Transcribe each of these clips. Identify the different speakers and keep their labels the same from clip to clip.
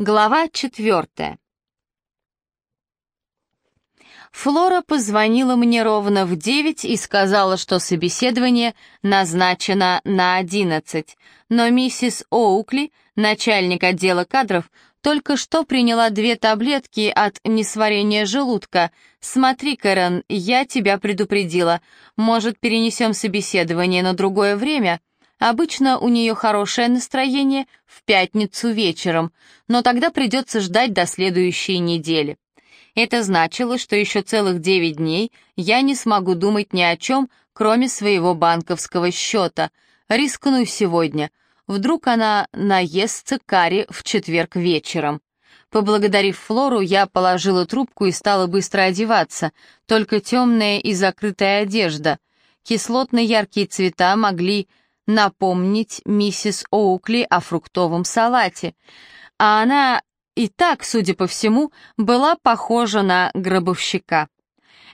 Speaker 1: Глава четвертая. Флора позвонила мне ровно в девять и сказала, что собеседование назначено на одиннадцать, но миссис Оукли, начальник отдела кадров, только что приняла две таблетки от несварения желудка. Смотри, Кэрон, я тебя предупредила. Может, перенесем собеседование на другое время? Обычно у нее хорошее настроение в пятницу вечером, но тогда придется ждать до следующей недели. Это значило, что еще целых девять дней я не смогу думать ни о чем, кроме своего банковского счета. Рискну сегодня. Вдруг она наестся карри в четверг вечером. Поблагодарив Флору, я положила трубку и стала быстро одеваться, только темная и закрытая одежда. Кислотно-яркие цвета могли напомнить миссис Оукли о фруктовом салате, а она и так, судя по всему, была похожа на гробовщика.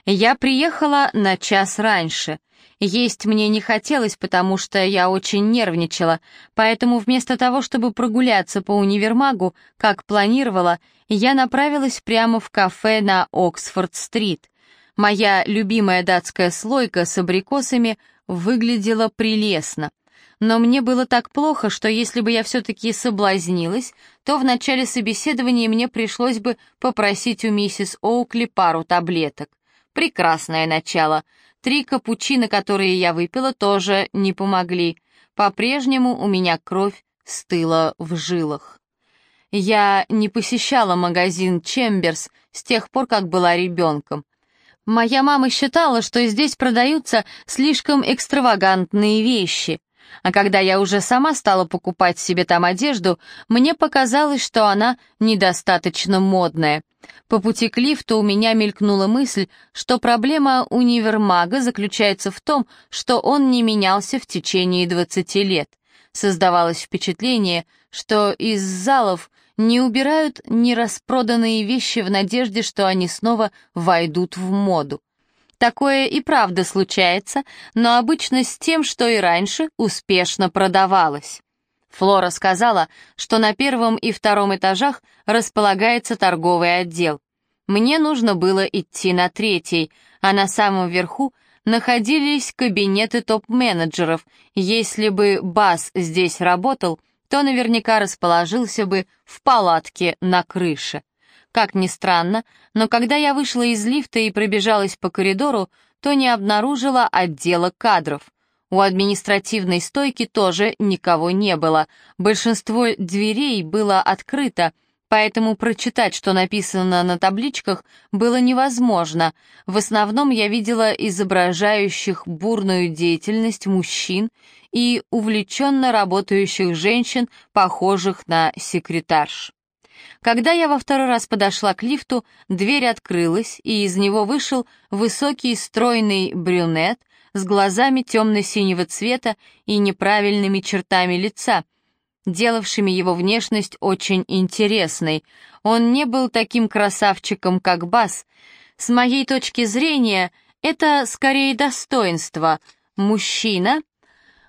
Speaker 1: Я приехала на час раньше. Есть мне не хотелось, потому что я очень нервничала, поэтому вместо того, чтобы прогуляться по универмагу, как планировала, я направилась прямо в кафе на Оксфорд-стрит. Моя любимая датская слойка с абрикосами выглядела прелестно но мне было так плохо, что если бы я все-таки соблазнилась, то в начале собеседования мне пришлось бы попросить у миссис Оукли пару таблеток. Прекрасное начало. Три капучино, которые я выпила, тоже не помогли. По-прежнему у меня кровь стыла в жилах. Я не посещала магазин «Чемберс» с тех пор, как была ребенком. Моя мама считала, что здесь продаются слишком экстравагантные вещи. А когда я уже сама стала покупать себе там одежду, мне показалось, что она недостаточно модная. По пути к лифту у меня мелькнула мысль, что проблема универмага заключается в том, что он не менялся в течение 20 лет. Создавалось впечатление, что из залов не убирают нераспроданные вещи в надежде, что они снова войдут в моду. Такое и правда случается, но обычно с тем, что и раньше успешно продавалось. Флора сказала, что на первом и втором этажах располагается торговый отдел. Мне нужно было идти на третий, а на самом верху находились кабинеты топ-менеджеров. Если бы Бас здесь работал, то наверняка расположился бы в палатке на крыше. Как ни странно, но когда я вышла из лифта и пробежалась по коридору, то не обнаружила отдела кадров. У административной стойки тоже никого не было. Большинство дверей было открыто, поэтому прочитать, что написано на табличках, было невозможно. В основном я видела изображающих бурную деятельность мужчин и увлеченно работающих женщин, похожих на секретарш. Когда я во второй раз подошла к лифту, дверь открылась, и из него вышел высокий стройный брюнет с глазами темно-синего цвета и неправильными чертами лица, делавшими его внешность очень интересной. Он не был таким красавчиком, как Бас. С моей точки зрения, это скорее достоинство. Мужчина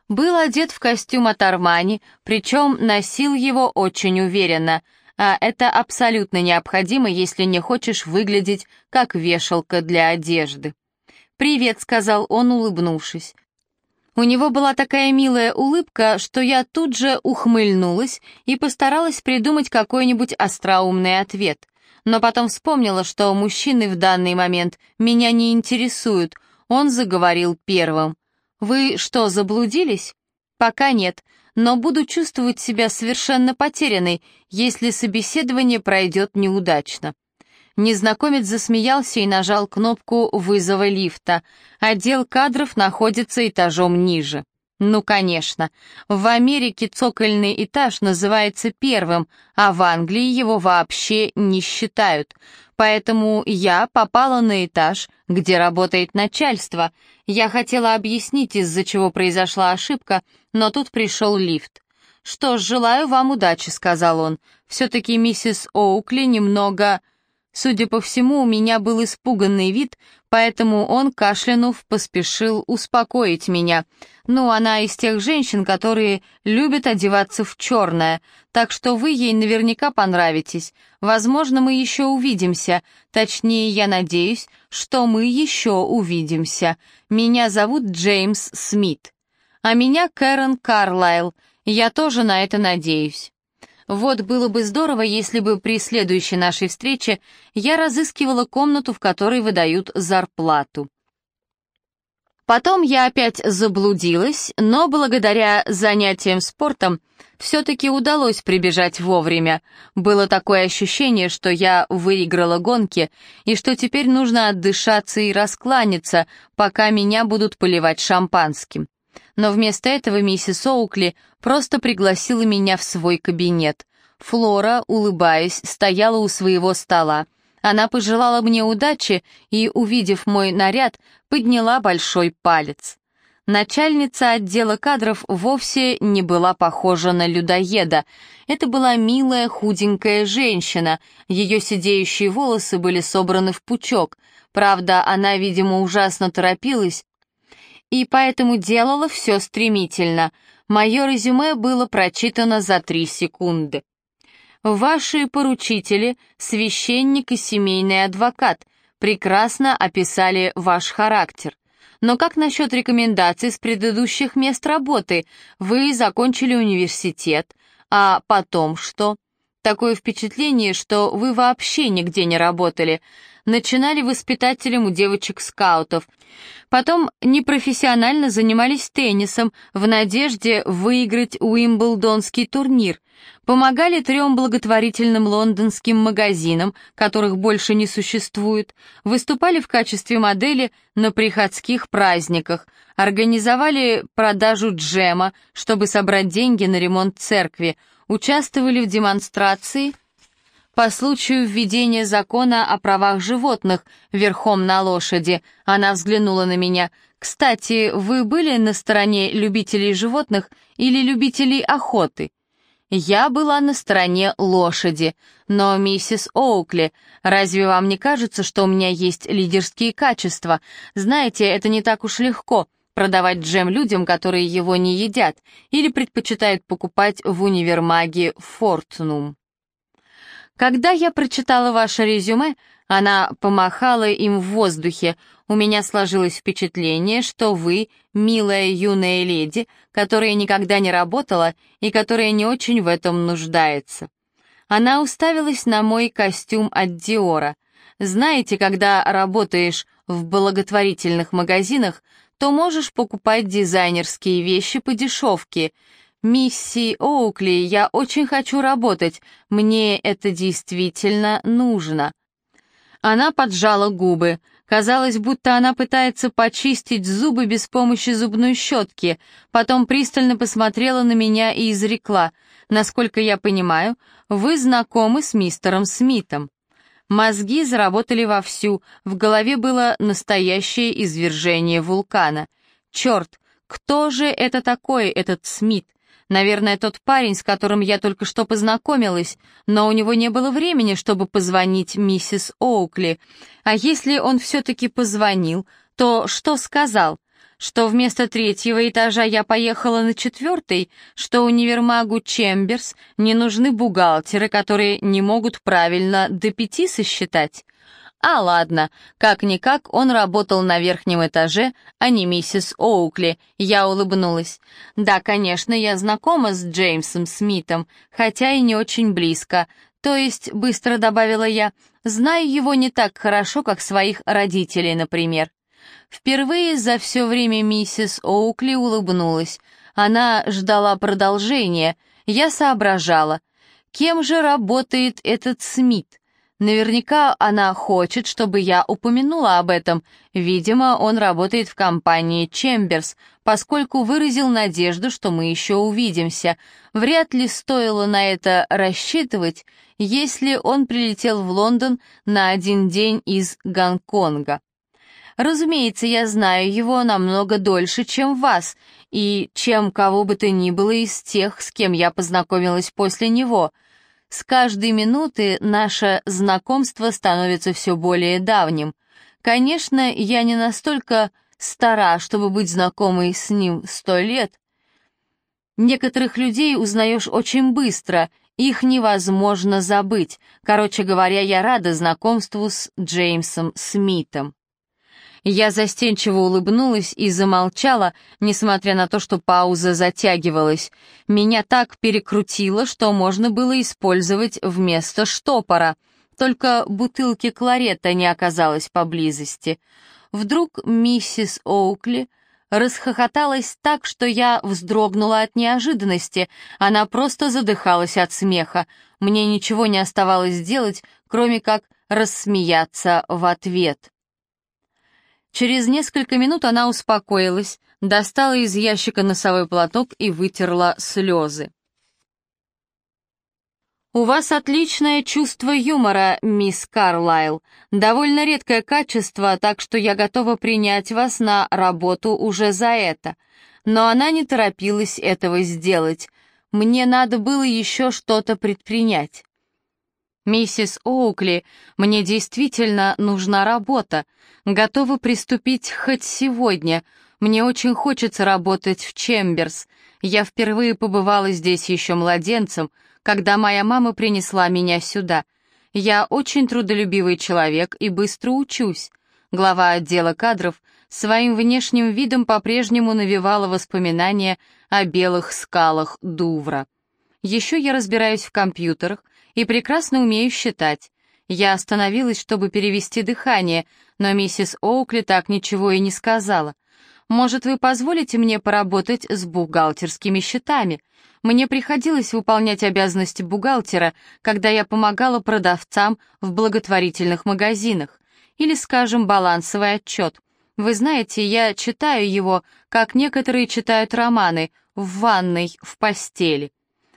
Speaker 1: был одет в костюм от Армани, причем носил его очень уверенно — а это абсолютно необходимо, если не хочешь выглядеть как вешалка для одежды. «Привет», — сказал он, улыбнувшись. У него была такая милая улыбка, что я тут же ухмыльнулась и постаралась придумать какой-нибудь остроумный ответ. Но потом вспомнила, что мужчины в данный момент меня не интересуют. Он заговорил первым. «Вы что, заблудились?» «Пока нет но буду чувствовать себя совершенно потерянной, если собеседование пройдет неудачно. Незнакомец засмеялся и нажал кнопку вызова лифта. Отдел кадров находится этажом ниже. Ну, конечно. В Америке цокольный этаж называется первым, а в Англии его вообще не считают. Поэтому я попала на этаж, где работает начальство. Я хотела объяснить, из-за чего произошла ошибка, но тут пришел лифт. «Что ж, желаю вам удачи», — сказал он. «Все-таки миссис Оукли немного...» Судя по всему, у меня был испуганный вид, поэтому он, кашлянув, поспешил успокоить меня. Ну, она из тех женщин, которые любят одеваться в черное, так что вы ей наверняка понравитесь. Возможно, мы еще увидимся. Точнее, я надеюсь, что мы еще увидимся. Меня зовут Джеймс Смит. А меня Кэрон Карлайл. Я тоже на это надеюсь. Вот было бы здорово, если бы при следующей нашей встрече я разыскивала комнату, в которой выдают зарплату. Потом я опять заблудилась, но благодаря занятиям спортом все-таки удалось прибежать вовремя. Было такое ощущение, что я выиграла гонки, и что теперь нужно отдышаться и раскланяться, пока меня будут поливать шампанским но вместо этого миссис Оукли просто пригласила меня в свой кабинет. Флора, улыбаясь, стояла у своего стола. Она пожелала мне удачи и, увидев мой наряд, подняла большой палец. Начальница отдела кадров вовсе не была похожа на людоеда. Это была милая худенькая женщина, ее сидеющие волосы были собраны в пучок. Правда, она, видимо, ужасно торопилась, и поэтому делала все стремительно. Мое резюме было прочитано за три секунды. Ваши поручители, священник и семейный адвокат, прекрасно описали ваш характер. Но как насчет рекомендаций с предыдущих мест работы? Вы закончили университет, а потом что? Такое впечатление, что вы вообще нигде не работали начинали воспитателем у девочек-скаутов. Потом непрофессионально занимались теннисом в надежде выиграть Уимблдонский турнир. Помогали трем благотворительным лондонским магазинам, которых больше не существует. Выступали в качестве модели на приходских праздниках. Организовали продажу джема, чтобы собрать деньги на ремонт церкви. Участвовали в демонстрации – по случаю введения закона о правах животных верхом на лошади. Она взглянула на меня. «Кстати, вы были на стороне любителей животных или любителей охоты?» Я была на стороне лошади. Но, миссис Оукли, разве вам не кажется, что у меня есть лидерские качества? Знаете, это не так уж легко — продавать джем людям, которые его не едят, или предпочитают покупать в универмаге «Фортнум». Когда я прочитала ваше резюме, она помахала им в воздухе. У меня сложилось впечатление, что вы милая юная леди, которая никогда не работала и которая не очень в этом нуждается. Она уставилась на мой костюм от Диора. Знаете, когда работаешь в благотворительных магазинах, то можешь покупать дизайнерские вещи по дешевке — «Мисси Оукли, я очень хочу работать. Мне это действительно нужно». Она поджала губы. Казалось, будто она пытается почистить зубы без помощи зубной щетки. Потом пристально посмотрела на меня и изрекла. «Насколько я понимаю, вы знакомы с мистером Смитом». Мозги заработали вовсю, в голове было настоящее извержение вулкана. «Черт, кто же это такой, этот Смит? Наверное, тот парень, с которым я только что познакомилась, но у него не было времени, чтобы позвонить миссис Оукли. А если он все-таки позвонил, то что сказал? Что вместо третьего этажа я поехала на четвертый, что универмагу Чемберс не нужны бухгалтеры, которые не могут правильно до пяти сосчитать? А ладно, как-никак он работал на верхнем этаже, а не миссис Оукли. Я улыбнулась. Да, конечно, я знакома с Джеймсом Смитом, хотя и не очень близко. То есть, быстро добавила я, знаю его не так хорошо, как своих родителей, например. Впервые за все время миссис Оукли улыбнулась. Она ждала продолжения. Я соображала. Кем же работает этот Смит? Наверняка она хочет, чтобы я упомянула об этом. Видимо, он работает в компании Чемберс, поскольку выразил надежду, что мы еще увидимся. Вряд ли стоило на это рассчитывать, если он прилетел в Лондон на один день из Гонконга. Разумеется, я знаю его намного дольше, чем вас, и чем кого бы то ни было из тех, с кем я познакомилась после него — С каждой минуты наше знакомство становится все более давним. Конечно, я не настолько стара, чтобы быть знакомой с ним сто лет. Некоторых людей узнаешь очень быстро, их невозможно забыть. Короче говоря, я рада знакомству с Джеймсом Смитом. Я застенчиво улыбнулась и замолчала, несмотря на то, что пауза затягивалась. Меня так перекрутило, что можно было использовать вместо штопора. Только бутылки кларета не оказалось поблизости. Вдруг миссис Оукли расхохоталась так, что я вздрогнула от неожиданности. Она просто задыхалась от смеха. Мне ничего не оставалось делать, кроме как рассмеяться в ответ. Через несколько минут она успокоилась, достала из ящика носовой платок и вытерла слезы. «У вас отличное чувство юмора, мисс Карлайл. Довольно редкое качество, так что я готова принять вас на работу уже за это. Но она не торопилась этого сделать. Мне надо было еще что-то предпринять. «Миссис Оукли, мне действительно нужна работа. Готова приступить хоть сегодня. Мне очень хочется работать в Чемберс. Я впервые побывала здесь еще младенцем, когда моя мама принесла меня сюда. Я очень трудолюбивый человек и быстро учусь. Глава отдела кадров своим внешним видом по-прежнему навевала воспоминания о белых скалах Дувра. Еще я разбираюсь в компьютерах, и прекрасно умею считать. Я остановилась, чтобы перевести дыхание, но миссис Оукли так ничего и не сказала. «Может, вы позволите мне поработать с бухгалтерскими счетами? Мне приходилось выполнять обязанности бухгалтера, когда я помогала продавцам в благотворительных магазинах. Или, скажем, балансовый отчет. Вы знаете, я читаю его, как некоторые читают романы, в ванной, в постели.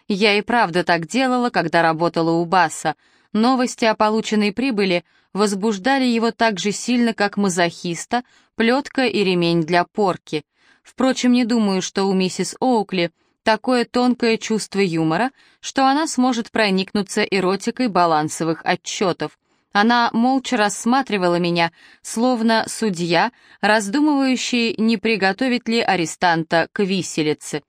Speaker 1: Я и правда так делала, когда работала у Баса. Новости о полученной прибыли возбуждали его так же сильно, как мазохиста, плетка и ремень для порки. Впрочем, не думаю, что у миссис Оукли такое тонкое чувство юмора, что она сможет проникнуться эротикой балансовых отчетов. Она молча рассматривала меня, словно судья, раздумывающий, не приготовить ли арестанта к виселице.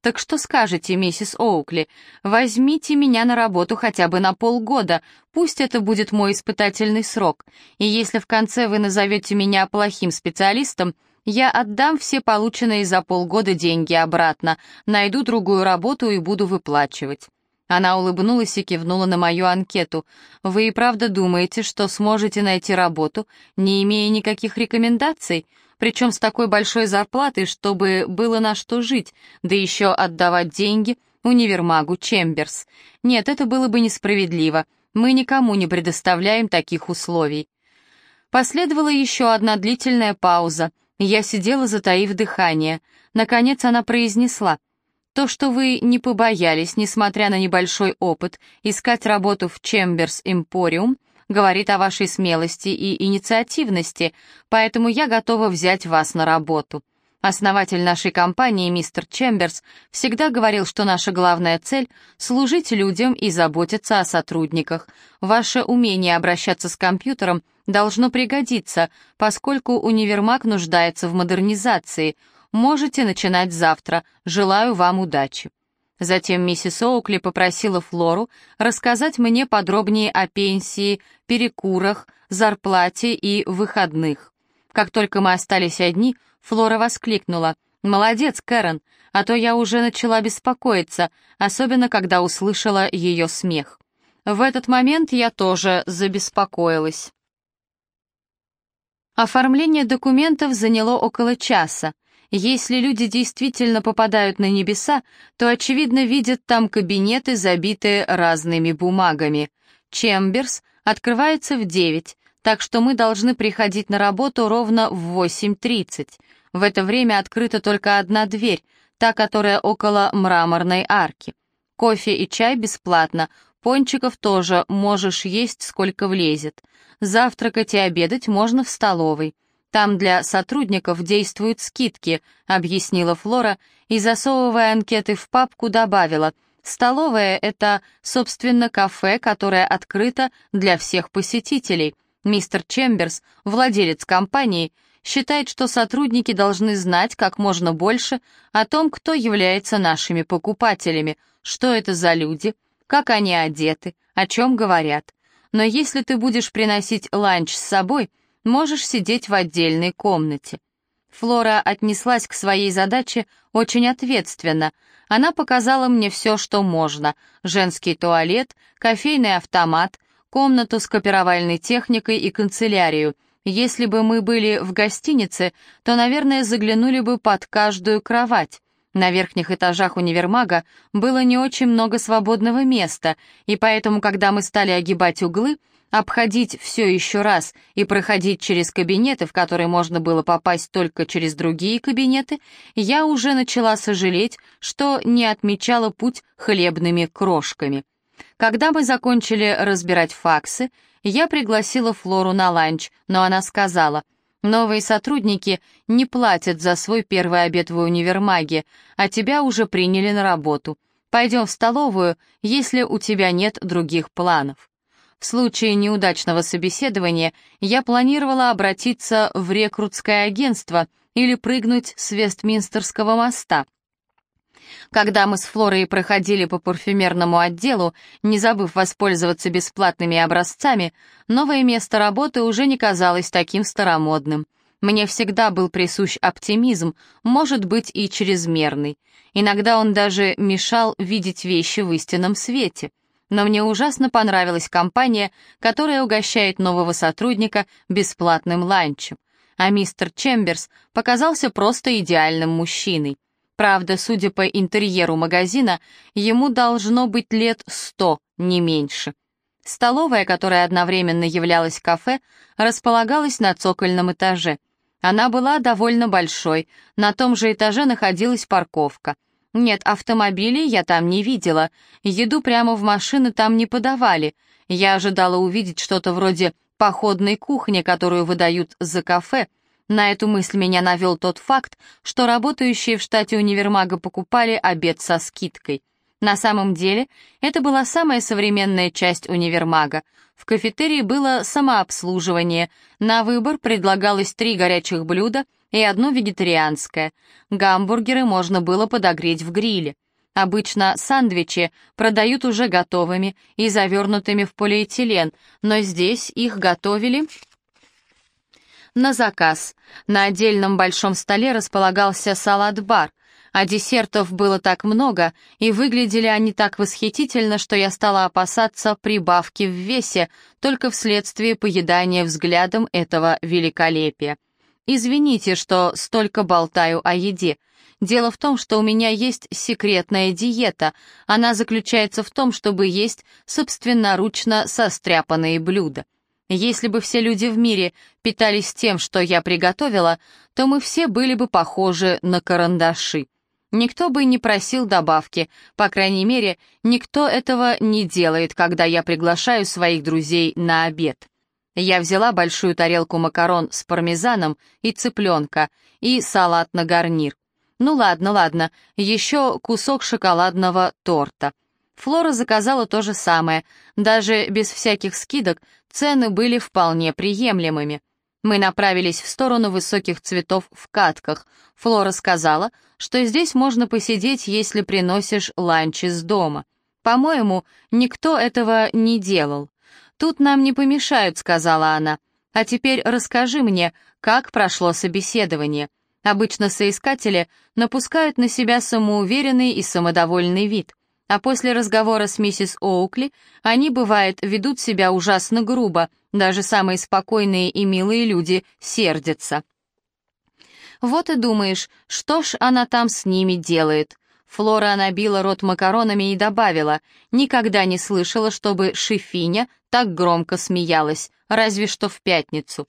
Speaker 1: «Так что скажете, миссис Оукли? Возьмите меня на работу хотя бы на полгода, пусть это будет мой испытательный срок, и если в конце вы назовете меня плохим специалистом, я отдам все полученные за полгода деньги обратно, найду другую работу и буду выплачивать». Она улыбнулась и кивнула на мою анкету. «Вы и правда думаете, что сможете найти работу, не имея никаких рекомендаций? Причем с такой большой зарплатой, чтобы было на что жить, да еще отдавать деньги универмагу Чемберс. Нет, это было бы несправедливо, мы никому не предоставляем таких условий. Последовала еще одна длительная пауза, я сидела, затаив дыхание. Наконец она произнесла, «То, что вы не побоялись, несмотря на небольшой опыт, искать работу в Чемберс Эмпориум, говорит о вашей смелости и инициативности, поэтому я готова взять вас на работу. Основатель нашей компании, мистер Чемберс, всегда говорил, что наша главная цель — служить людям и заботиться о сотрудниках. Ваше умение обращаться с компьютером должно пригодиться, поскольку универмаг нуждается в модернизации. Можете начинать завтра. Желаю вам удачи. Затем миссис Оукли попросила Флору рассказать мне подробнее о пенсии, перекурах, зарплате и выходных. Как только мы остались одни, Флора воскликнула «Молодец, Кэрон, а то я уже начала беспокоиться, особенно когда услышала ее смех». В этот момент я тоже забеспокоилась. Оформление документов заняло около часа. Если люди действительно попадают на небеса, то, очевидно, видят там кабинеты, забитые разными бумагами. Чемберс открывается в 9, так что мы должны приходить на работу ровно в 8.30. В это время открыта только одна дверь, та, которая около мраморной арки. Кофе и чай бесплатно, пончиков тоже можешь есть сколько влезет. Завтракать и обедать можно в столовой. Там для сотрудников действуют скидки», — объяснила Флора и, засовывая анкеты в папку, добавила, Столовая — это, собственно, кафе, которое открыто для всех посетителей. Мистер Чемберс, владелец компании, считает, что сотрудники должны знать как можно больше о том, кто является нашими покупателями, что это за люди, как они одеты, о чем говорят. Но если ты будешь приносить ланч с собой, можешь сидеть в отдельной комнате. Флора отнеслась к своей задаче очень ответственно. Она показала мне все, что можно. Женский туалет, кофейный автомат, комнату с копировальной техникой и канцелярию. Если бы мы были в гостинице, то, наверное, заглянули бы под каждую кровать. На верхних этажах универмага было не очень много свободного места, и поэтому, когда мы стали огибать углы, обходить все еще раз и проходить через кабинеты, в которые можно было попасть только через другие кабинеты, я уже начала сожалеть, что не отмечала путь хлебными крошками. Когда мы закончили разбирать факсы, я пригласила Флору на ланч, но она сказала, «Новые сотрудники не платят за свой первый обед в универмаге, а тебя уже приняли на работу. Пойдем в столовую, если у тебя нет других планов». В случае неудачного собеседования я планировала обратиться в рекрутское агентство или прыгнуть с Вестминстерского моста. Когда мы с Флорой проходили по парфюмерному отделу, не забыв воспользоваться бесплатными образцами, новое место работы уже не казалось таким старомодным. Мне всегда был присущ оптимизм, может быть и чрезмерный. Иногда он даже мешал видеть вещи в истинном свете — но мне ужасно понравилась компания, которая угощает нового сотрудника бесплатным ланчем. А мистер Чемберс показался просто идеальным мужчиной. Правда, судя по интерьеру магазина, ему должно быть лет сто, не меньше. Столовая, которая одновременно являлась кафе, располагалась на цокольном этаже. Она была довольно большой, на том же этаже находилась парковка — нет, автомобилей я там не видела. Еду прямо в машины там не подавали. Я ожидала увидеть что-то вроде походной кухни, которую выдают за кафе. На эту мысль меня навел тот факт, что работающие в штате универмага покупали обед со скидкой. На самом деле, это была самая современная часть универмага. В кафетерии было самообслуживание. На выбор предлагалось три горячих блюда — и одно вегетарианское. Гамбургеры можно было подогреть в гриле. Обычно сандвичи продают уже готовыми и завернутыми в полиэтилен, но здесь их готовили на заказ. На отдельном большом столе располагался салат-бар, а десертов было так много, и выглядели они так восхитительно, что я стала опасаться прибавки в весе только вследствие поедания взглядом этого великолепия. Извините, что столько болтаю о еде. Дело в том, что у меня есть секретная диета. Она заключается в том, чтобы есть собственноручно состряпанные блюда. Если бы все люди в мире питались тем, что я приготовила, то мы все были бы похожи на карандаши. Никто бы не просил добавки, по крайней мере, никто этого не делает, когда я приглашаю своих друзей на обед. Я взяла большую тарелку макарон с пармезаном и цыпленка, и салат на гарнир. Ну ладно, ладно, еще кусок шоколадного торта. Флора заказала то же самое, даже без всяких скидок цены были вполне приемлемыми. Мы направились в сторону высоких цветов в катках. Флора сказала, что здесь можно посидеть, если приносишь ланч из дома. По-моему, никто этого не делал. «Тут нам не помешают», — сказала она. «А теперь расскажи мне, как прошло собеседование. Обычно соискатели напускают на себя самоуверенный и самодовольный вид, а после разговора с миссис Оукли они, бывает, ведут себя ужасно грубо, даже самые спокойные и милые люди сердятся». Вот и думаешь, что ж она там с ними делает. Флора набила рот макаронами и добавила, никогда не слышала, чтобы Шифиня так громко смеялась, разве что в пятницу.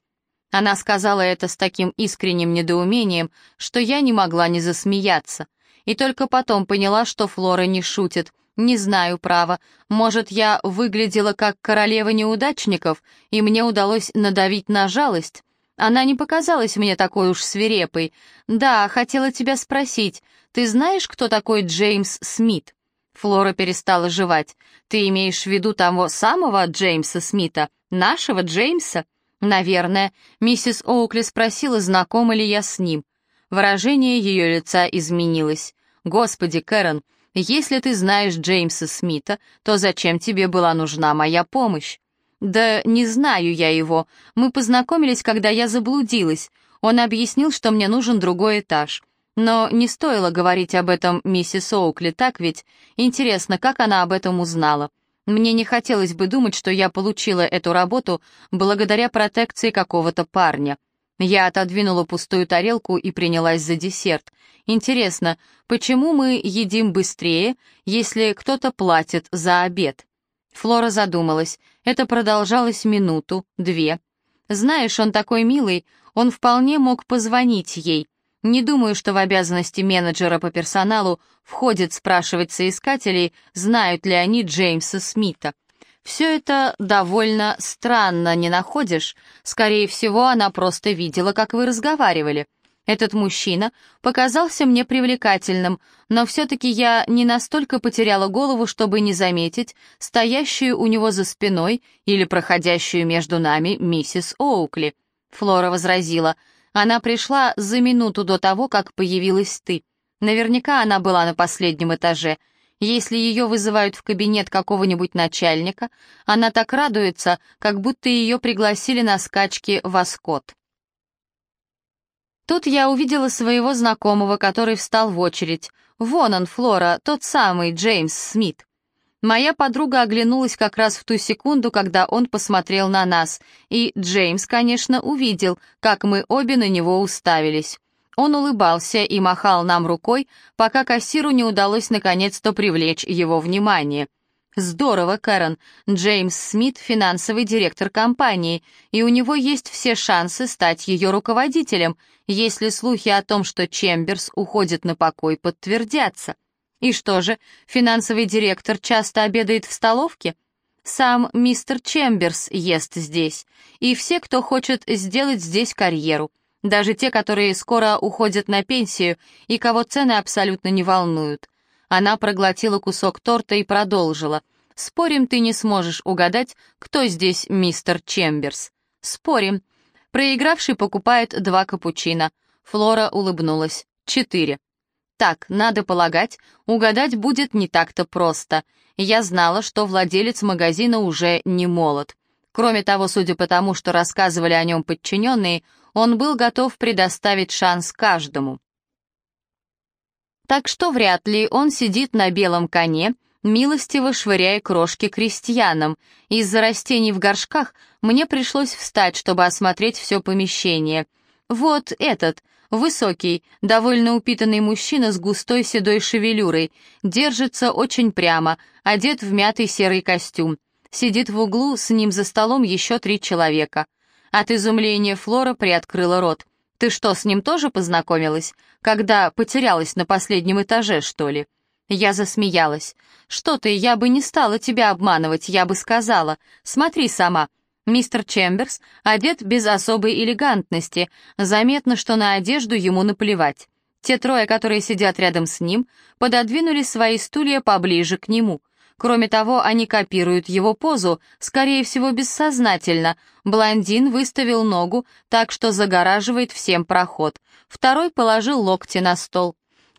Speaker 1: Она сказала это с таким искренним недоумением, что я не могла не засмеяться. И только потом поняла, что Флора не шутит. Не знаю, право, может, я выглядела как королева неудачников, и мне удалось надавить на жалость. Она не показалась мне такой уж свирепой. Да, хотела тебя спросить, ты знаешь, кто такой Джеймс Смит? Флора перестала жевать. «Ты имеешь в виду того самого Джеймса Смита? Нашего Джеймса?» «Наверное». Миссис Оукли спросила, знакома ли я с ним. Выражение ее лица изменилось. «Господи, Кэрон, если ты знаешь Джеймса Смита, то зачем тебе была нужна моя помощь?» «Да не знаю я его. Мы познакомились, когда я заблудилась. Он объяснил, что мне нужен другой этаж. Но не стоило говорить об этом миссис Оукли, так ведь? Интересно, как она об этом узнала? Мне не хотелось бы думать, что я получила эту работу благодаря протекции какого-то парня. Я отодвинула пустую тарелку и принялась за десерт. Интересно, почему мы едим быстрее, если кто-то платит за обед? Флора задумалась. Это продолжалось минуту, две. Знаешь, он такой милый, он вполне мог позвонить ей. Не думаю, что в обязанности менеджера по персоналу входит спрашивать соискателей, знают ли они Джеймса Смита. Все это довольно странно, не находишь? Скорее всего, она просто видела, как вы разговаривали. Этот мужчина показался мне привлекательным, но все-таки я не настолько потеряла голову, чтобы не заметить стоящую у него за спиной или проходящую между нами миссис Оукли. Флора возразила, она пришла за минуту до того, как появилась ты. Наверняка она была на последнем этаже — если ее вызывают в кабинет какого-нибудь начальника, она так радуется, как будто ее пригласили на скачки в Аскот. Тут я увидела своего знакомого, который встал в очередь. Вон он, Флора, тот самый Джеймс Смит. Моя подруга оглянулась как раз в ту секунду, когда он посмотрел на нас, и Джеймс, конечно, увидел, как мы обе на него уставились. Он улыбался и махал нам рукой, пока кассиру не удалось наконец-то привлечь его внимание. «Здорово, Кэрон. Джеймс Смит — финансовый директор компании, и у него есть все шансы стать ее руководителем, если слухи о том, что Чемберс уходит на покой, подтвердятся. И что же, финансовый директор часто обедает в столовке?» Сам мистер Чемберс ест здесь, и все, кто хочет сделать здесь карьеру даже те, которые скоро уходят на пенсию и кого цены абсолютно не волнуют. Она проглотила кусок торта и продолжила. «Спорим, ты не сможешь угадать, кто здесь мистер Чемберс?» «Спорим». Проигравший покупает два капучино. Флора улыбнулась. «Четыре». Так, надо полагать, угадать будет не так-то просто. Я знала, что владелец магазина уже не молод. Кроме того, судя по тому, что рассказывали о нем подчиненные, он был готов предоставить шанс каждому. Так что вряд ли он сидит на белом коне, милостиво швыряя крошки крестьянам. Из-за растений в горшках мне пришлось встать, чтобы осмотреть все помещение. Вот этот, высокий, довольно упитанный мужчина с густой седой шевелюрой, держится очень прямо, одет в мятый серый костюм. Сидит в углу, с ним за столом еще три человека. От изумления Флора приоткрыла рот. «Ты что, с ним тоже познакомилась? Когда потерялась на последнем этаже, что ли?» Я засмеялась. «Что ты, я бы не стала тебя обманывать, я бы сказала. Смотри сама». Мистер Чемберс одет без особой элегантности, заметно, что на одежду ему наплевать. Те трое, которые сидят рядом с ним, пододвинули свои стулья поближе к нему. Кроме того, они копируют его позу, скорее всего, бессознательно. Блондин выставил ногу так, что загораживает всем проход. Второй положил локти на стол.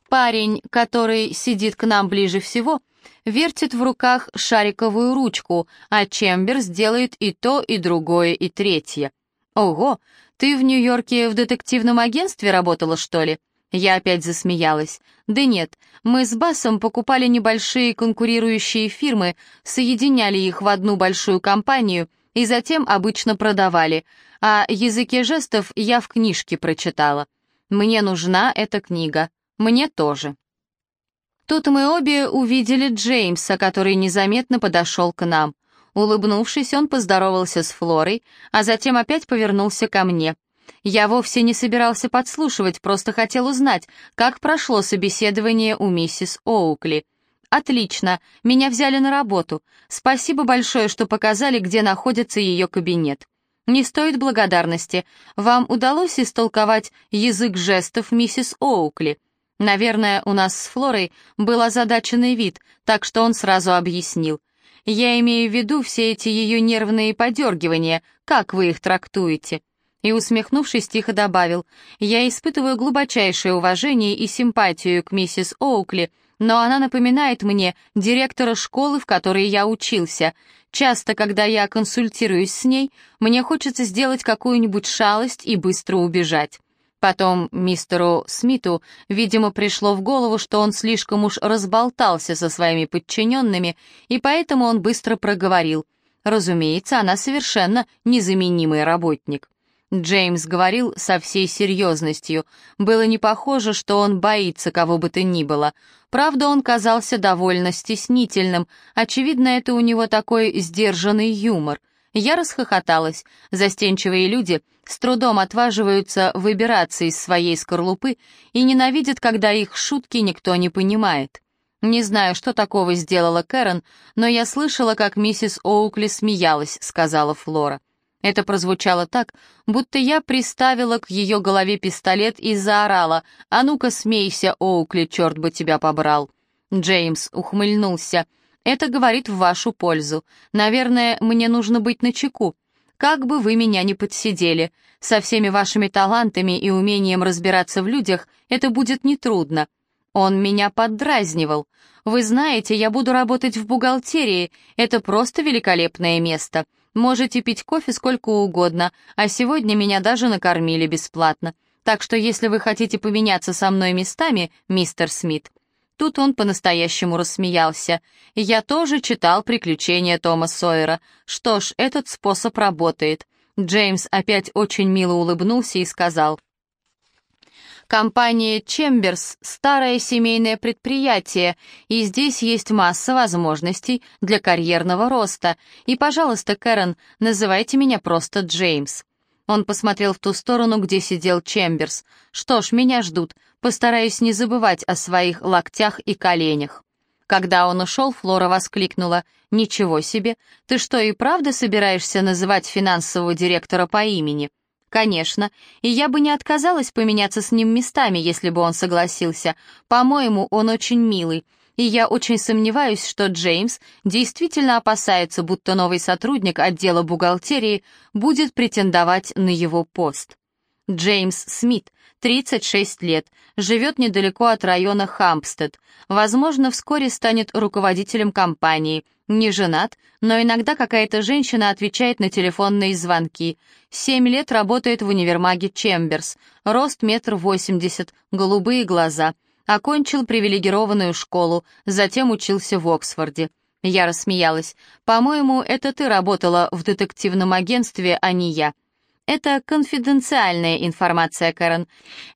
Speaker 1: Парень, который сидит к нам ближе всего, вертит в руках шариковую ручку, а Чемберс делает и то, и другое, и третье. «Ого, ты в Нью-Йорке в детективном агентстве работала, что ли?» Я опять засмеялась. Да нет, мы с Басом покупали небольшие конкурирующие фирмы, соединяли их в одну большую компанию и затем обычно продавали, а языке жестов я в книжке прочитала. Мне нужна эта книга. Мне тоже. Тут мы обе увидели Джеймса, который незаметно подошел к нам. Улыбнувшись, он поздоровался с Флорой, а затем опять повернулся ко мне — я вовсе не собирался подслушивать, просто хотел узнать, как прошло собеседование у миссис Оукли. «Отлично, меня взяли на работу. Спасибо большое, что показали, где находится ее кабинет. Не стоит благодарности. Вам удалось истолковать язык жестов миссис Оукли?» Наверное, у нас с Флорой был озадаченный вид, так что он сразу объяснил. Я имею в виду все эти ее нервные подергивания, как вы их трактуете?» И, усмехнувшись, тихо добавил, «Я испытываю глубочайшее уважение и симпатию к миссис Оукли, но она напоминает мне директора школы, в которой я учился. Часто, когда я консультируюсь с ней, мне хочется сделать какую-нибудь шалость и быстро убежать. Потом мистеру Смиту, видимо, пришло в голову, что он слишком уж разболтался со своими подчиненными, и поэтому он быстро проговорил. Разумеется, она совершенно незаменимый работник. Джеймс говорил со всей серьезностью. Было не похоже, что он боится кого бы то ни было. Правда, он казался довольно стеснительным. Очевидно, это у него такой сдержанный юмор. Я расхохоталась. Застенчивые люди с трудом отваживаются выбираться из своей скорлупы и ненавидят, когда их шутки никто не понимает. Не знаю, что такого сделала Кэрон, но я слышала, как миссис Оукли смеялась, сказала Флора. Это прозвучало так, будто я приставила к ее голове пистолет и заорала «А ну-ка смейся, Оукли, черт бы тебя побрал!» Джеймс ухмыльнулся. Это говорит в вашу пользу. Наверное, мне нужно быть начеку. Как бы вы меня ни подсидели, со всеми вашими талантами и умением разбираться в людях это будет нетрудно. Он меня поддразнивал. Вы знаете, я буду работать в бухгалтерии, это просто великолепное место. Можете пить кофе сколько угодно, а сегодня меня даже накормили бесплатно. Так что если вы хотите поменяться со мной местами, мистер Смит, Тут он по-настоящему рассмеялся. «Я тоже читал «Приключения Тома Сойера». Что ж, этот способ работает». Джеймс опять очень мило улыбнулся и сказал. Компания «Чемберс» — старое семейное предприятие, и здесь есть масса возможностей для карьерного роста. И, пожалуйста, Кэрон, называйте меня просто Джеймс. Он посмотрел в ту сторону, где сидел Чемберс. «Что ж, меня ждут. Постараюсь не забывать о своих локтях и коленях». Когда он ушел, Флора воскликнула. «Ничего себе! Ты что, и правда собираешься называть финансового директора по имени?» «Конечно, и я бы не отказалась поменяться с ним местами, если бы он согласился. По-моему, он очень милый и я очень сомневаюсь, что Джеймс действительно опасается, будто новый сотрудник отдела бухгалтерии будет претендовать на его пост. Джеймс Смит, 36 лет, живет недалеко от района Хампстед. Возможно, вскоре станет руководителем компании. Не женат, но иногда какая-то женщина отвечает на телефонные звонки. Семь лет работает в универмаге Чемберс. Рост метр восемьдесят, голубые глаза — Окончил привилегированную школу, затем учился в Оксфорде. Я рассмеялась. «По-моему, это ты работала в детективном агентстве, а не я». «Это конфиденциальная информация, Кэрон.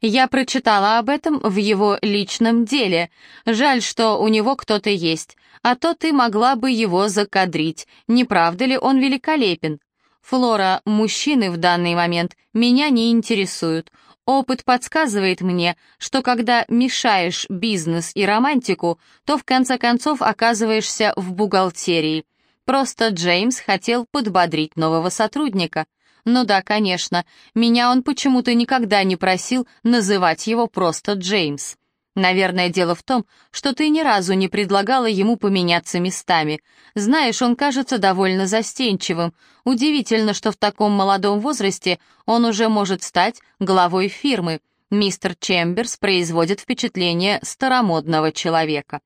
Speaker 1: Я прочитала об этом в его личном деле. Жаль, что у него кто-то есть. А то ты могла бы его закадрить. Не правда ли он великолепен?» «Флора, мужчины в данный момент меня не интересуют. Опыт подсказывает мне, что когда мешаешь бизнес и романтику, то в конце концов оказываешься в бухгалтерии. Просто Джеймс хотел подбодрить нового сотрудника. Ну да, конечно, меня он почему-то никогда не просил называть его просто Джеймс. Наверное, дело в том, что ты ни разу не предлагала ему поменяться местами. Знаешь, он кажется довольно застенчивым. Удивительно, что в таком молодом возрасте он уже может стать главой фирмы. Мистер Чемберс производит впечатление старомодного человека.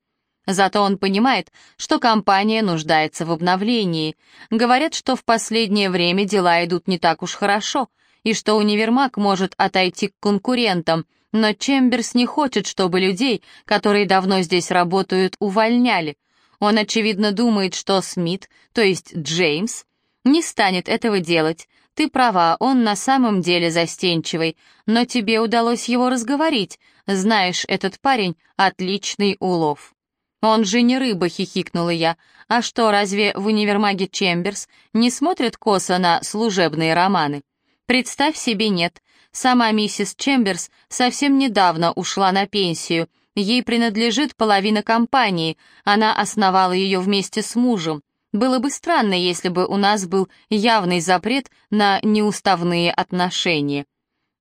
Speaker 1: Зато он понимает, что компания нуждается в обновлении. Говорят, что в последнее время дела идут не так уж хорошо, и что универмаг может отойти к конкурентам — но Чемберс не хочет, чтобы людей, которые давно здесь работают, увольняли. Он, очевидно, думает, что Смит, то есть Джеймс, не станет этого делать. Ты права, он на самом деле застенчивый, но тебе удалось его разговорить. Знаешь, этот парень — отличный улов. «Он же не рыба», — хихикнула я. «А что, разве в универмаге Чемберс не смотрят косо на служебные романы?» «Представь себе, нет. Сама миссис Чемберс совсем недавно ушла на пенсию. Ей принадлежит половина компании. Она основала ее вместе с мужем. Было бы странно, если бы у нас был явный запрет на неуставные отношения.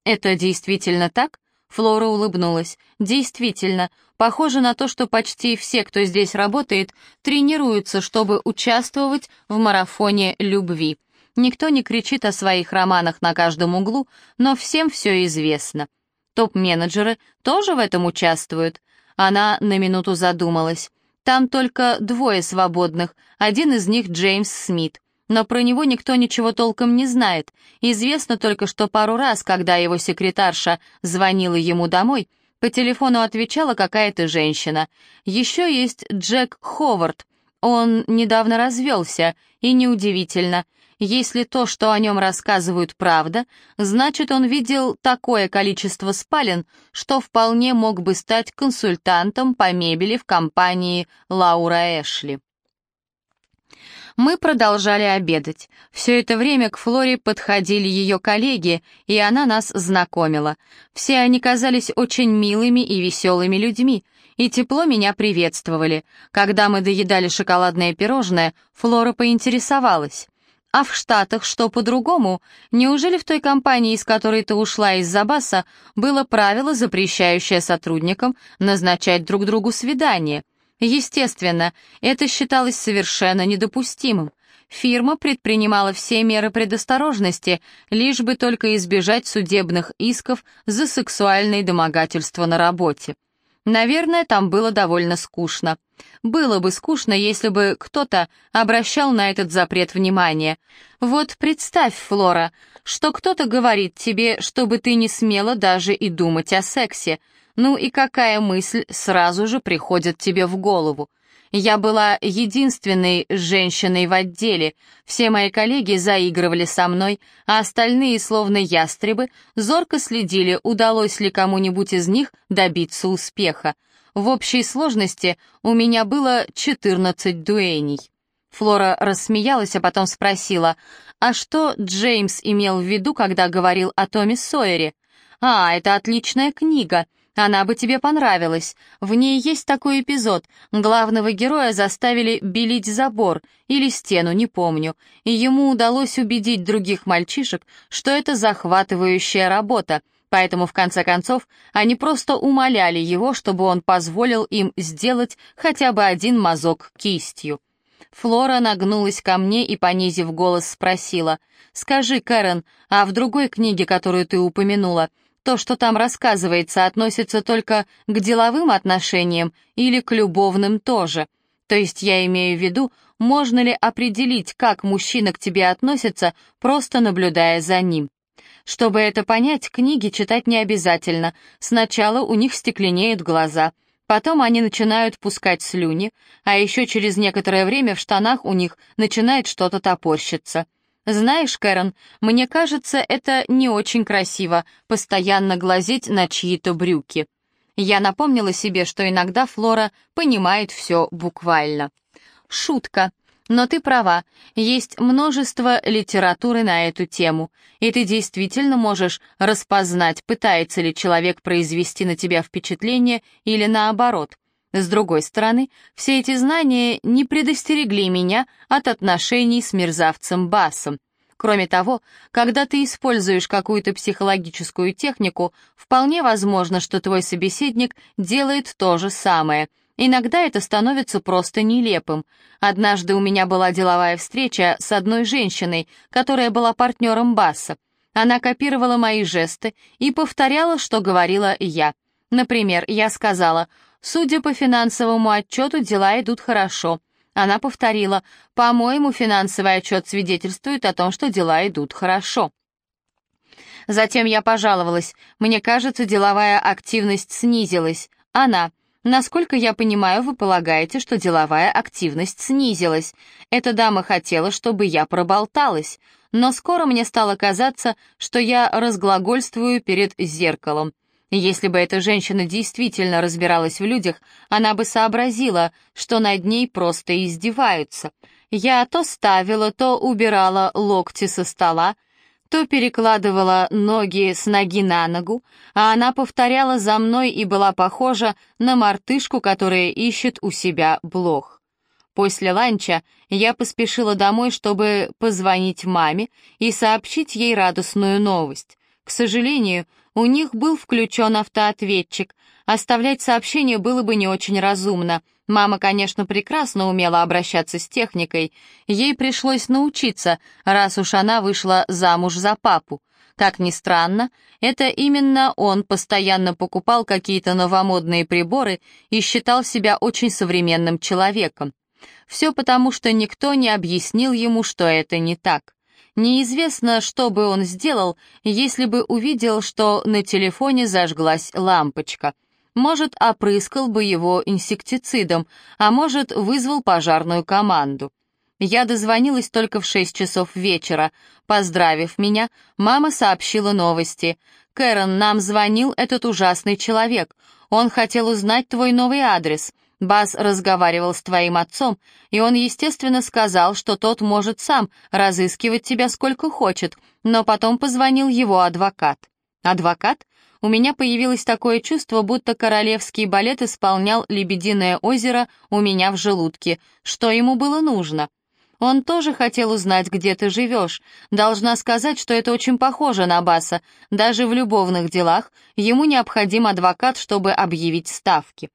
Speaker 1: Это действительно так? Флора улыбнулась. «Действительно, похоже на то, что почти все, кто здесь работает, тренируются, чтобы участвовать в марафоне любви. Никто не кричит о своих романах на каждом углу, но всем все известно. Топ-менеджеры тоже в этом участвуют?» Она на минуту задумалась. «Там только двое свободных, один из них Джеймс Смит но про него никто ничего толком не знает. Известно только, что пару раз, когда его секретарша звонила ему домой, по телефону отвечала какая-то женщина. Еще есть Джек Ховард. Он недавно развелся, и неудивительно. Если то, что о нем рассказывают, правда, значит, он видел такое количество спален, что вполне мог бы стать консультантом по мебели в компании Лаура Эшли. Мы продолжали обедать. Все это время к Флоре подходили ее коллеги, и она нас знакомила. Все они казались очень милыми и веселыми людьми, и тепло меня приветствовали. Когда мы доедали шоколадное пирожное, Флора поинтересовалась. «А в Штатах что по-другому? Неужели в той компании, из которой ты ушла из-за баса, было правило, запрещающее сотрудникам назначать друг другу свидание?» Естественно, это считалось совершенно недопустимым. Фирма предпринимала все меры предосторожности, лишь бы только избежать судебных исков за сексуальные домогательства на работе. Наверное, там было довольно скучно. Было бы скучно, если бы кто-то обращал на этот запрет внимание. Вот представь, Флора, что кто-то говорит тебе, чтобы ты не смела даже и думать о сексе, ну и какая мысль сразу же приходит тебе в голову? Я была единственной женщиной в отделе, все мои коллеги заигрывали со мной, а остальные, словно ястребы, зорко следили, удалось ли кому-нибудь из них добиться успеха. В общей сложности у меня было 14 дуэней. Флора рассмеялась, а потом спросила, а что Джеймс имел в виду, когда говорил о Томе Сойере? «А, это отличная книга. Она бы тебе понравилась. В ней есть такой эпизод. Главного героя заставили белить забор или стену, не помню, и ему удалось убедить других мальчишек, что это захватывающая работа, поэтому в конце концов они просто умоляли его, чтобы он позволил им сделать хотя бы один мазок кистью. Флора нагнулась ко мне и, понизив голос, спросила, «Скажи, Кэрен, а в другой книге, которую ты упомянула, то, что там рассказывается, относится только к деловым отношениям или к любовным тоже. То есть я имею в виду, можно ли определить, как мужчина к тебе относится, просто наблюдая за ним. Чтобы это понять, книги читать не обязательно. Сначала у них стекленеют глаза, потом они начинают пускать слюни, а еще через некоторое время в штанах у них начинает что-то топорщиться. «Знаешь, Кэрон, мне кажется, это не очень красиво, постоянно глазеть на чьи-то брюки». Я напомнила себе, что иногда Флора понимает все буквально. Шутка. Но ты права, есть множество литературы на эту тему, и ты действительно можешь распознать, пытается ли человек произвести на тебя впечатление или наоборот. С другой стороны, все эти знания не предостерегли меня от отношений с мерзавцем Басом. Кроме того, когда ты используешь какую-то психологическую технику, вполне возможно, что твой собеседник делает то же самое. Иногда это становится просто нелепым. Однажды у меня была деловая встреча с одной женщиной, которая была партнером Басса. Она копировала мои жесты и повторяла, что говорила я. Например, я сказала Судя по финансовому отчету, дела идут хорошо. Она повторила, по-моему, финансовый отчет свидетельствует о том, что дела идут хорошо. Затем я пожаловалась. Мне кажется, деловая активность снизилась. Она. Насколько я понимаю, вы полагаете, что деловая активность снизилась. Эта дама хотела, чтобы я проболталась. Но скоро мне стало казаться, что я разглагольствую перед зеркалом. Если бы эта женщина действительно разбиралась в людях, она бы сообразила, что над ней просто издеваются. Я то ставила, то убирала локти со стола, то перекладывала ноги с ноги на ногу, а она повторяла за мной и была похожа на мартышку, которая ищет у себя блох. После ланча я поспешила домой, чтобы позвонить маме и сообщить ей радостную новость. К сожалению, у них был включен автоответчик. Оставлять сообщение было бы не очень разумно. Мама, конечно, прекрасно умела обращаться с техникой. Ей пришлось научиться, раз уж она вышла замуж за папу. Как ни странно, это именно он постоянно покупал какие-то новомодные приборы и считал себя очень современным человеком. Все потому, что никто не объяснил ему, что это не так. Неизвестно, что бы он сделал, если бы увидел, что на телефоне зажглась лампочка. Может, опрыскал бы его инсектицидом, а может, вызвал пожарную команду. Я дозвонилась только в шесть часов вечера. Поздравив меня, мама сообщила новости. «Кэрон, нам звонил этот ужасный человек. Он хотел узнать твой новый адрес. Бас разговаривал с твоим отцом, и он, естественно, сказал, что тот может сам разыскивать тебя сколько хочет, но потом позвонил его адвокат. Адвокат? У меня появилось такое чувство, будто королевский балет исполнял «Лебединое озеро» у меня в желудке. Что ему было нужно? Он тоже хотел узнать, где ты живешь. Должна сказать, что это очень похоже на Баса. Даже в любовных делах ему необходим адвокат, чтобы объявить ставки.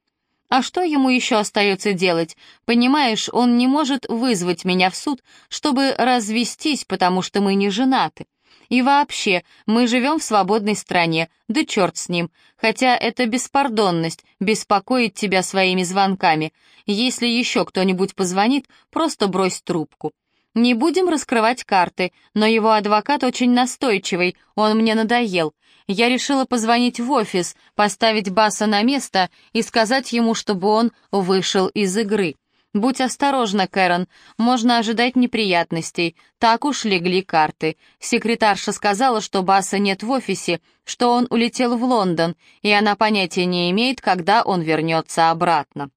Speaker 1: А что ему еще остается делать? Понимаешь, он не может вызвать меня в суд, чтобы развестись, потому что мы не женаты. И вообще, мы живем в свободной стране, да черт с ним. Хотя это беспардонность, беспокоить тебя своими звонками. Если еще кто-нибудь позвонит, просто брось трубку. Не будем раскрывать карты, но его адвокат очень настойчивый, он мне надоел. Я решила позвонить в офис, поставить Баса на место и сказать ему, чтобы он вышел из игры. «Будь осторожна, Кэрон, можно ожидать неприятностей. Так уж легли карты. Секретарша сказала, что Баса нет в офисе, что он улетел в Лондон, и она понятия не имеет, когда он вернется обратно».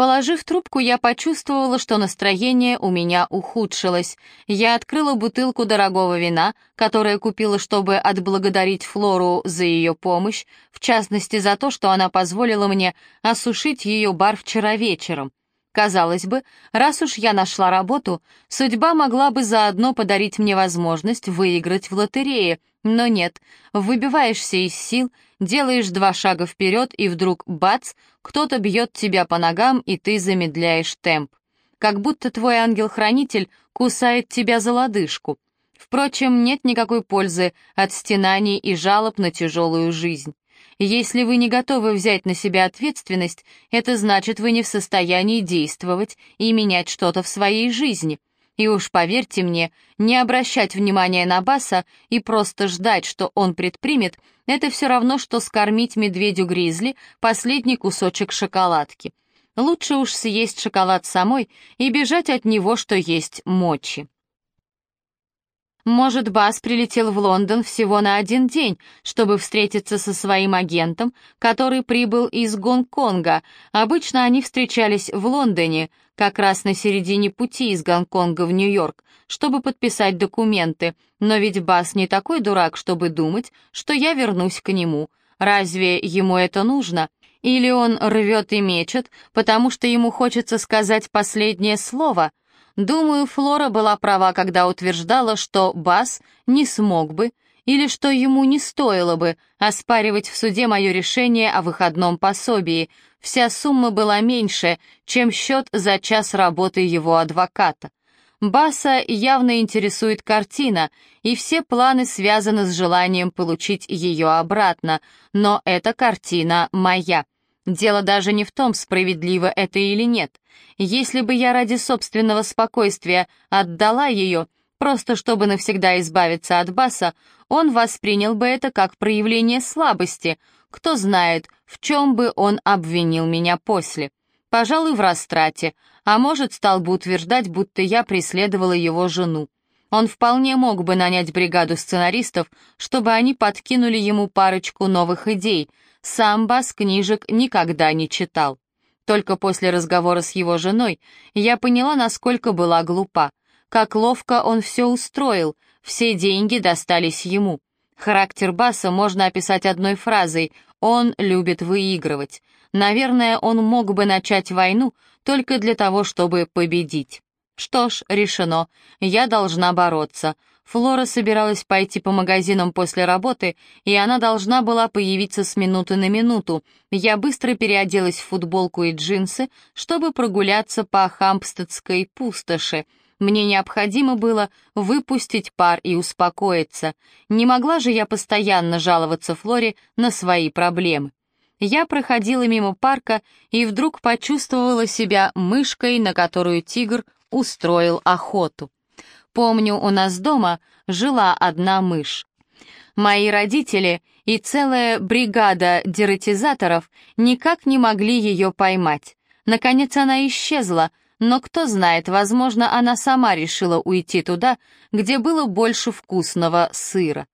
Speaker 1: Положив трубку, я почувствовала, что настроение у меня ухудшилось. Я открыла бутылку дорогого вина, которое купила, чтобы отблагодарить Флору за ее помощь, в частности за то, что она позволила мне осушить ее бар вчера вечером. Казалось бы, раз уж я нашла работу, судьба могла бы заодно подарить мне возможность выиграть в лотерее, но нет, выбиваешься из сил, делаешь два шага вперед, и вдруг, бац, кто-то бьет тебя по ногам, и ты замедляешь темп. Как будто твой ангел-хранитель кусает тебя за лодыжку. Впрочем, нет никакой пользы от стенаний и жалоб на тяжелую жизнь. Если вы не готовы взять на себя ответственность, это значит, вы не в состоянии действовать и менять что-то в своей жизни. И уж поверьте мне, не обращать внимания на Баса и просто ждать, что он предпримет, это все равно, что скормить медведю-гризли последний кусочек шоколадки. Лучше уж съесть шоколад самой и бежать от него, что есть мочи. Может, Бас прилетел в Лондон всего на один день, чтобы встретиться со своим агентом, который прибыл из Гонконга. Обычно они встречались в Лондоне, как раз на середине пути из Гонконга в Нью-Йорк, чтобы подписать документы. Но ведь Бас не такой дурак, чтобы думать, что я вернусь к нему. Разве ему это нужно? Или он рвет и мечет, потому что ему хочется сказать последнее слово — Думаю, Флора была права, когда утверждала, что Бас не смог бы или что ему не стоило бы оспаривать в суде мое решение о выходном пособии. Вся сумма была меньше, чем счет за час работы его адвоката. Баса явно интересует картина, и все планы связаны с желанием получить ее обратно, но эта картина моя. Дело даже не в том, справедливо это или нет. Если бы я ради собственного спокойствия отдала ее, просто чтобы навсегда избавиться от Баса, он воспринял бы это как проявление слабости. Кто знает, в чем бы он обвинил меня после. Пожалуй, в растрате, а может, стал бы утверждать, будто я преследовала его жену. Он вполне мог бы нанять бригаду сценаристов, чтобы они подкинули ему парочку новых идей — сам Бас книжек никогда не читал. Только после разговора с его женой я поняла, насколько была глупа. Как ловко он все устроил, все деньги достались ему. Характер Баса можно описать одной фразой «он любит выигрывать». Наверное, он мог бы начать войну только для того, чтобы победить. Что ж, решено, я должна бороться. Флора собиралась пойти по магазинам после работы, и она должна была появиться с минуты на минуту. Я быстро переоделась в футболку и джинсы, чтобы прогуляться по Хампстедской пустоши. Мне необходимо было выпустить пар и успокоиться. Не могла же я постоянно жаловаться Флоре на свои проблемы. Я проходила мимо парка и вдруг почувствовала себя мышкой, на которую тигр устроил охоту. Помню, у нас дома жила одна мышь. Мои родители и целая бригада дератизаторов никак не могли ее поймать. Наконец она исчезла, но кто знает, возможно, она сама решила уйти туда, где было больше вкусного сыра.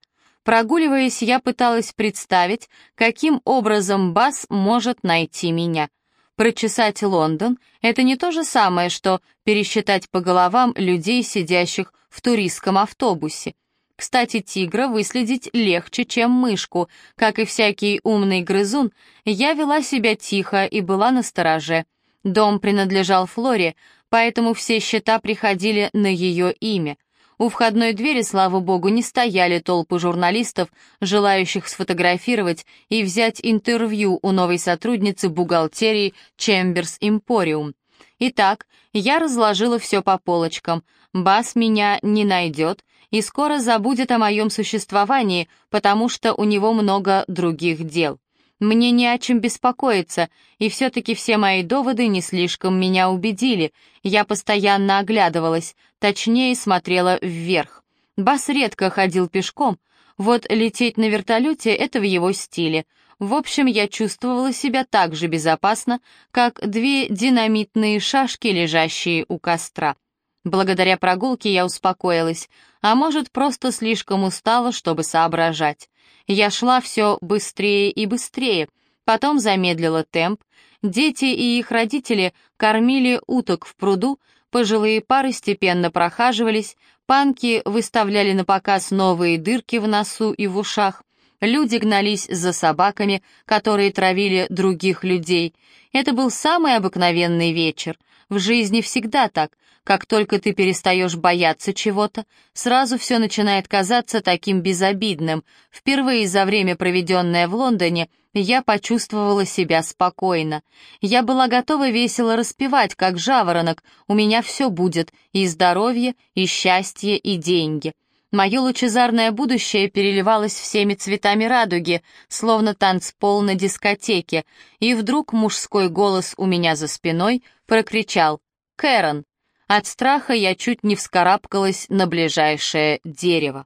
Speaker 1: Прогуливаясь, я пыталась представить, каким образом Бас может найти меня. Прочесать Лондон — это не то же самое, что пересчитать по головам людей, сидящих в туристском автобусе. Кстати, тигра выследить легче, чем мышку. Как и всякий умный грызун, я вела себя тихо и была на стороже. Дом принадлежал Флоре, поэтому все счета приходили на ее имя. У входной двери, слава богу, не стояли толпы журналистов, желающих сфотографировать и взять интервью у новой сотрудницы бухгалтерии Chambers Emporium. Итак, я разложила все по полочкам. Бас меня не найдет и скоро забудет о моем существовании, потому что у него много других дел. Мне не о чем беспокоиться, и все-таки все мои доводы не слишком меня убедили. Я постоянно оглядывалась, точнее смотрела вверх. Бас редко ходил пешком, вот лететь на вертолете — это в его стиле. В общем, я чувствовала себя так же безопасно, как две динамитные шашки, лежащие у костра. Благодаря прогулке я успокоилась, а может, просто слишком устала, чтобы соображать. Я шла все быстрее и быстрее, потом замедлила темп. Дети и их родители кормили уток в пруду, пожилые пары степенно прохаживались, панки выставляли на показ новые дырки в носу и в ушах, люди гнались за собаками, которые травили других людей. Это был самый обыкновенный вечер. В жизни всегда так. Как только ты перестаешь бояться чего-то, сразу все начинает казаться таким безобидным. Впервые за время, проведенное в Лондоне, я почувствовала себя спокойно. Я была готова весело распевать, как жаворонок. У меня все будет, и здоровье, и счастье, и деньги. Мое лучезарное будущее переливалось всеми цветами радуги, словно танцпол на дискотеке, и вдруг мужской голос у меня за спиной прокричал «Кэрон!». От страха я чуть не вскарабкалась на ближайшее дерево.